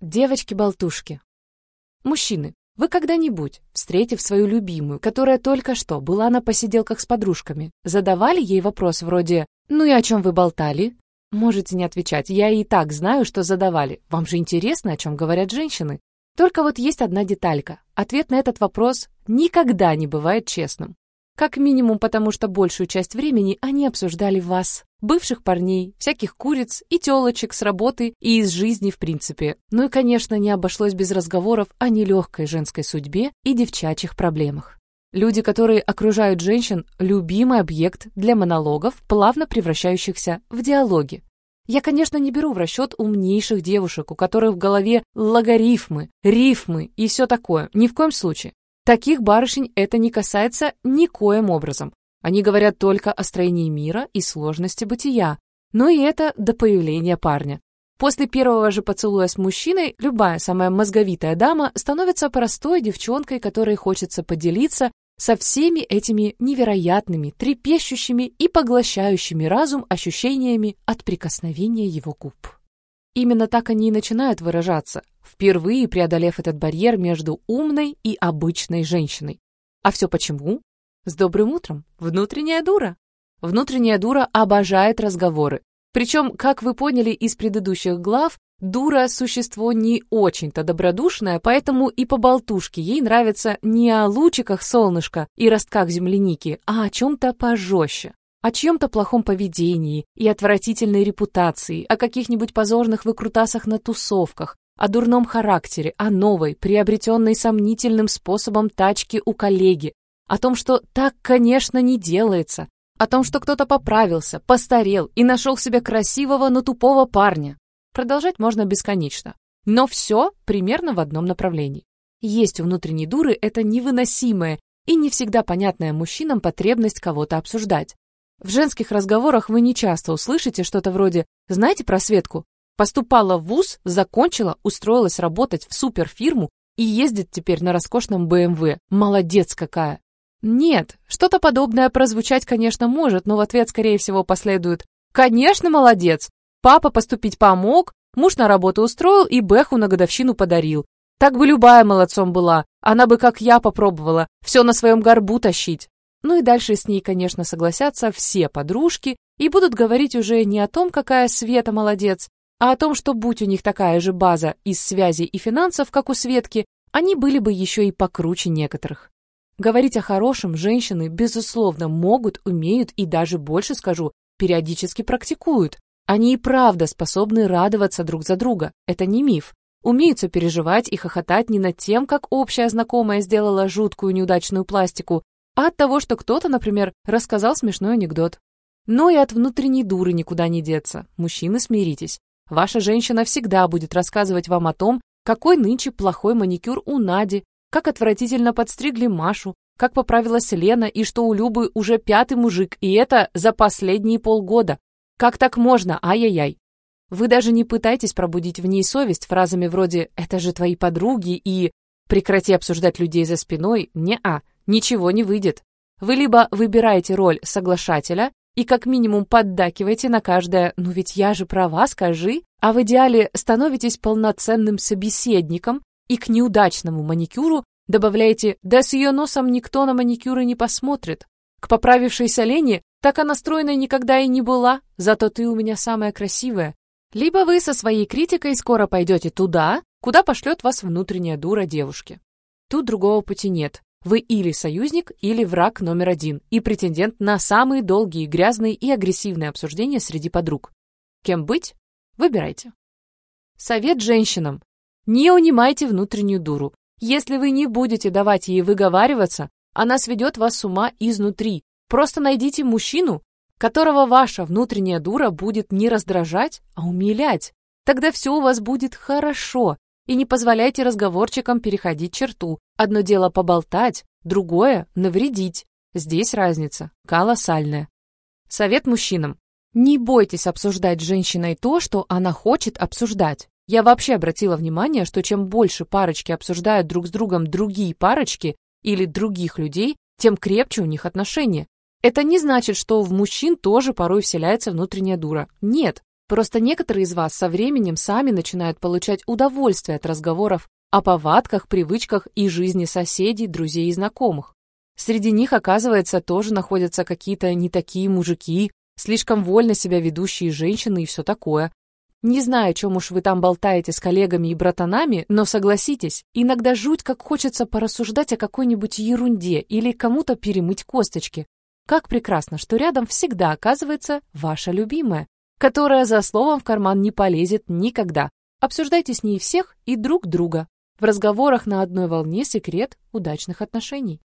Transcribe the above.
Девочки-болтушки. Мужчины, вы когда-нибудь, встретив свою любимую, которая только что была на посиделках с подружками, задавали ей вопрос вроде «Ну и о чем вы болтали?» Можете не отвечать, я и так знаю, что задавали. Вам же интересно, о чем говорят женщины. Только вот есть одна деталька. Ответ на этот вопрос никогда не бывает честным. Как минимум потому, что большую часть времени они обсуждали вас, бывших парней, всяких куриц и телочек с работы и из жизни в принципе. Ну и, конечно, не обошлось без разговоров о нелегкой женской судьбе и девчачьих проблемах. Люди, которые окружают женщин, любимый объект для монологов, плавно превращающихся в диалоги. Я, конечно, не беру в расчет умнейших девушек, у которых в голове логарифмы, рифмы и все такое. Ни в коем случае. Таких барышень это не касается никоим образом. Они говорят только о строении мира и сложности бытия, но и это до появления парня. После первого же поцелуя с мужчиной любая самая мозговитая дама становится простой девчонкой, которой хочется поделиться со всеми этими невероятными, трепещущими и поглощающими разум ощущениями от прикосновения его губ. Именно так они и начинают выражаться, впервые преодолев этот барьер между умной и обычной женщиной. А все почему? С добрым утром, внутренняя дура. Внутренняя дура обожает разговоры. Причем, как вы поняли из предыдущих глав, дура – существо не очень-то добродушное, поэтому и по болтушке ей нравится не о лучиках солнышка и ростках земляники, а о чем-то пожестче о чьем-то плохом поведении и отвратительной репутации, о каких-нибудь позорных выкрутасах на тусовках, о дурном характере, о новой, приобретенной сомнительным способом тачки у коллеги, о том, что так, конечно, не делается, о том, что кто-то поправился, постарел и нашел себе красивого, но тупого парня. Продолжать можно бесконечно. Но все примерно в одном направлении. Есть у внутренней дуры это невыносимая и не всегда понятная мужчинам потребность кого-то обсуждать. В женских разговорах вы не часто услышите что-то вроде «Знаете про Светку? Поступала в ВУЗ, закончила, устроилась работать в суперфирму и ездит теперь на роскошном БМВ. Молодец какая!» Нет, что-то подобное прозвучать, конечно, может, но в ответ, скорее всего, последует «Конечно, молодец! Папа поступить помог, муж на работу устроил и Бэху на годовщину подарил. Так бы любая молодцом была, она бы, как я, попробовала, все на своем горбу тащить». Ну и дальше с ней, конечно, согласятся все подружки и будут говорить уже не о том, какая Света молодец, а о том, что будь у них такая же база из связей и финансов, как у Светки, они были бы еще и покруче некоторых. Говорить о хорошем женщины, безусловно, могут, умеют и даже больше скажу, периодически практикуют. Они и правда способны радоваться друг за друга, это не миф. Умеют сопереживать и хохотать не над тем, как общая знакомая сделала жуткую неудачную пластику, а от того, что кто-то, например, рассказал смешной анекдот. Но и от внутренней дуры никуда не деться. Мужчины, смиритесь. Ваша женщина всегда будет рассказывать вам о том, какой нынче плохой маникюр у Нади, как отвратительно подстригли Машу, как поправилась Лена и что у Любы уже пятый мужик, и это за последние полгода. Как так можно, ай-яй-яй. Вы даже не пытайтесь пробудить в ней совесть фразами вроде «это же твои подруги» и «прекрати обсуждать людей за спиной», не-а ничего не выйдет. Вы либо выбираете роль соглашателя и как минимум поддакиваете на каждое «ну ведь я же права, скажи», а в идеале становитесь полноценным собеседником и к неудачному маникюру добавляете «да с ее носом никто на маникюры не посмотрит». К поправившейся Лене так она стройной никогда и не была, зато ты у меня самая красивая. Либо вы со своей критикой скоро пойдете туда, куда пошлет вас внутренняя дура девушки. Тут другого пути нет. Вы или союзник, или враг номер один и претендент на самые долгие, грязные и агрессивные обсуждения среди подруг. Кем быть? Выбирайте. Совет женщинам. Не унимайте внутреннюю дуру. Если вы не будете давать ей выговариваться, она сведет вас с ума изнутри. Просто найдите мужчину, которого ваша внутренняя дура будет не раздражать, а умилять. Тогда все у вас будет хорошо, и не позволяйте разговорчикам переходить черту. Одно дело поболтать, другое — навредить. Здесь разница колоссальная. Совет мужчинам. Не бойтесь обсуждать с женщиной то, что она хочет обсуждать. Я вообще обратила внимание, что чем больше парочки обсуждают друг с другом другие парочки или других людей, тем крепче у них отношения. Это не значит, что в мужчин тоже порой вселяется внутренняя дура. Нет, Просто некоторые из вас со временем сами начинают получать удовольствие от разговоров о повадках, привычках и жизни соседей, друзей и знакомых. Среди них, оказывается, тоже находятся какие-то не такие мужики, слишком вольно себя ведущие женщины и все такое. Не знаю, о чем уж вы там болтаете с коллегами и братанами, но согласитесь, иногда жуть как хочется порассуждать о какой-нибудь ерунде или кому-то перемыть косточки. Как прекрасно, что рядом всегда оказывается ваша любимая, которая за словом в карман не полезет никогда. Обсуждайте с ней всех и друг друга. В разговорах на одной волне секрет удачных отношений.